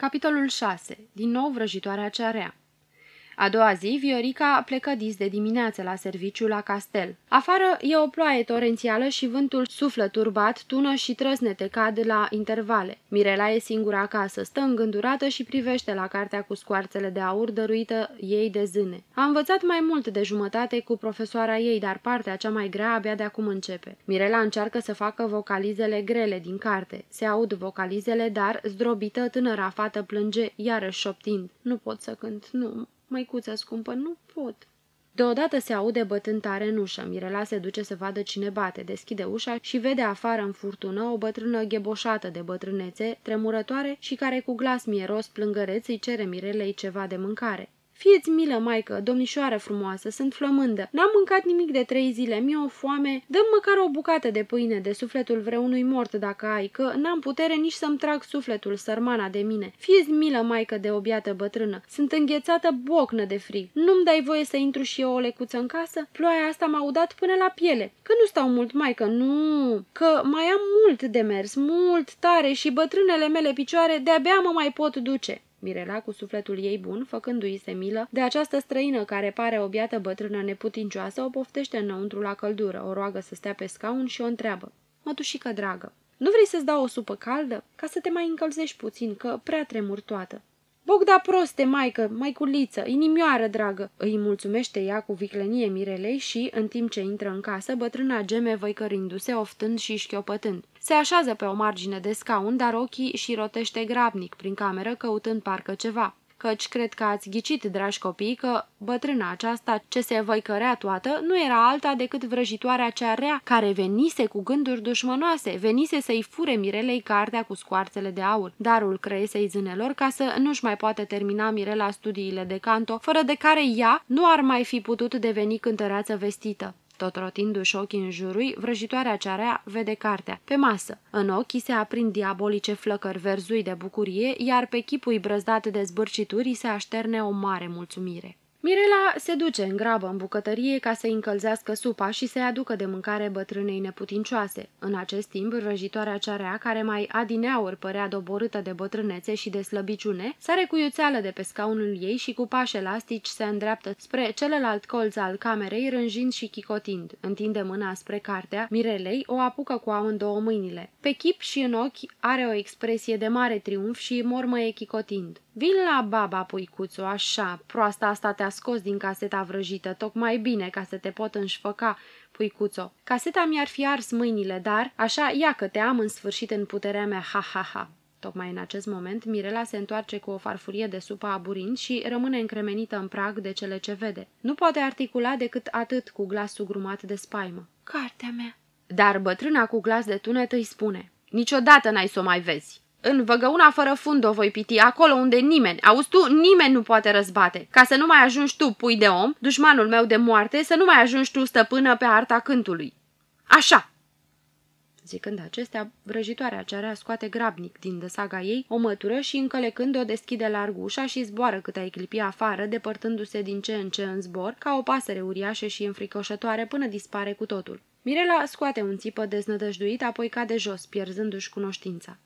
Capitolul 6. Din nou vrăjitoarea cea rea. A doua zi, Viorica plecă dis de dimineață la serviciu la castel. Afară e o ploaie torențială și vântul suflă turbat, tună și trăsnete cad la intervale. Mirela e singură acasă, stă îngândurată și privește la cartea cu scoarțele de aur dăruită ei de zâne. A învățat mai mult de jumătate cu profesoara ei, dar partea cea mai grea abia de acum începe. Mirela încearcă să facă vocalizele grele din carte. Se aud vocalizele, dar, zdrobită, tânăra fată plânge, iarăși șoptind. Nu pot să cânt, nu, Măicuță scumpă, nu pot. Deodată se aude bătând tare în ușă. Mirela se duce să vadă cine bate, deschide ușa și vede afară în furtună o bătrână gheboșată de bătrânețe, tremurătoare și care cu glas mieros plângăreț îi cere Mirelei ceva de mâncare. Fieți milă, maică, domnișoară frumoasă, sunt flămândă. N-am mâncat nimic de trei zile, mi-e o foame. Dăm măcar o bucată de pâine de sufletul vreunui mort dacă ai, că n-am putere nici să-mi trag sufletul, sărmana de mine. Fieți milă, maică de obiată bătrână, sunt înghețată bocnă de frig. Nu-mi dai voie să intru și eu o lecuță în casă? Ploaia asta m-a udat până la piele. Că nu stau mult, maică, nu, că mai am mult de mers, mult tare și bătrânele mele picioare de-abia mă mai pot duce. Mirela cu sufletul ei bun, făcându-i se milă, de această străină care pare o biată bătrână neputincioasă, o poftește înăuntru la căldură, o roagă să stea pe scaun și o întreabă. Mătușică dragă, nu vrei să-ți dau o supă caldă? Ca să te mai încălzești puțin, că prea tremur toată. Bogda proste, maică, maiculiță, inimioară dragă!" Îi mulțumește ea cu viclenie Mirelei și, în timp ce intră în casă, bătrâna geme văicărindu-se, oftând și șchiopătând. Se așează pe o margine de scaun, dar ochii și rotește grabnic prin cameră, căutând parcă ceva căci cred că ați ghicit, dragi copii, că bătrâna aceasta ce se văicărea toată nu era alta decât vrăjitoarea cea rea, care venise cu gânduri dușmănoase, venise să-i fure Mirelei cartea cu scoarțele de aur, darul creesei zânelor, ca să nu-și mai poate termina Mirela studiile de canto, fără de care ea nu ar mai fi putut deveni cântăreață vestită. Tot rotindu-și ochii în jurul, vrăjitoarea cearea vede cartea. Pe masă. În ochii se aprind diabolice flăcări verzui de bucurie, iar pe chipul brăzdat de zbârcituri se așterne o mare mulțumire. Mirela se duce în grabă în bucătărie ca să-i încălzească supa și să-i aducă de mâncare bătrânei neputincioase. În acest timp, răjitoarea cearea, care mai adineauri părea doborâtă de bătrânețe și de slăbiciune, sare cu iuțeală de pe scaunul ei și cu pași elastici se îndreaptă spre celălalt colț al camerei, rânjind și chicotind. Întinde mâna spre cartea, Mirelei o apucă cu amândouă mâinile. Pe chip și în ochi are o expresie de mare triumf și mormăie chicotind. Vin la baba, puicuțu, așa, proasta asta te-a scos din caseta vrăjită, tocmai bine ca să te pot înșfăca, puicuțo. Caseta mi-ar fi ars mâinile, dar, așa, ia că te am în sfârșit în puterea mea, ha, ha, ha. Tocmai în acest moment, Mirela se întoarce cu o farfurie de supă aburind și rămâne încremenită în prag de cele ce vede. Nu poate articula decât atât cu glasul grumat de spaimă. Cartea mea! Dar bătrâna cu glas de tunet îi spune, Niciodată n-ai să o mai vezi. În văgăuna fără fund o voi piti, acolo unde nimeni, auzi tu, nimeni nu poate răzbate. Ca să nu mai ajungi tu, pui de om, dușmanul meu de moarte, să nu mai ajungi tu stăpână pe arta cântului. Așa! Zicând acestea, vrăjitoarea cearea scoate grabnic din dăsaga ei o mătură și încălecând o deschide larg ușa și zboară cât ai clipi afară, depărtându-se din ce în ce în zbor, ca o pasăre uriașă și înfricoșătoare până dispare cu totul. Mirela scoate un țipă deznădăjduit, apoi cade jos, pierzându-și cunoștința.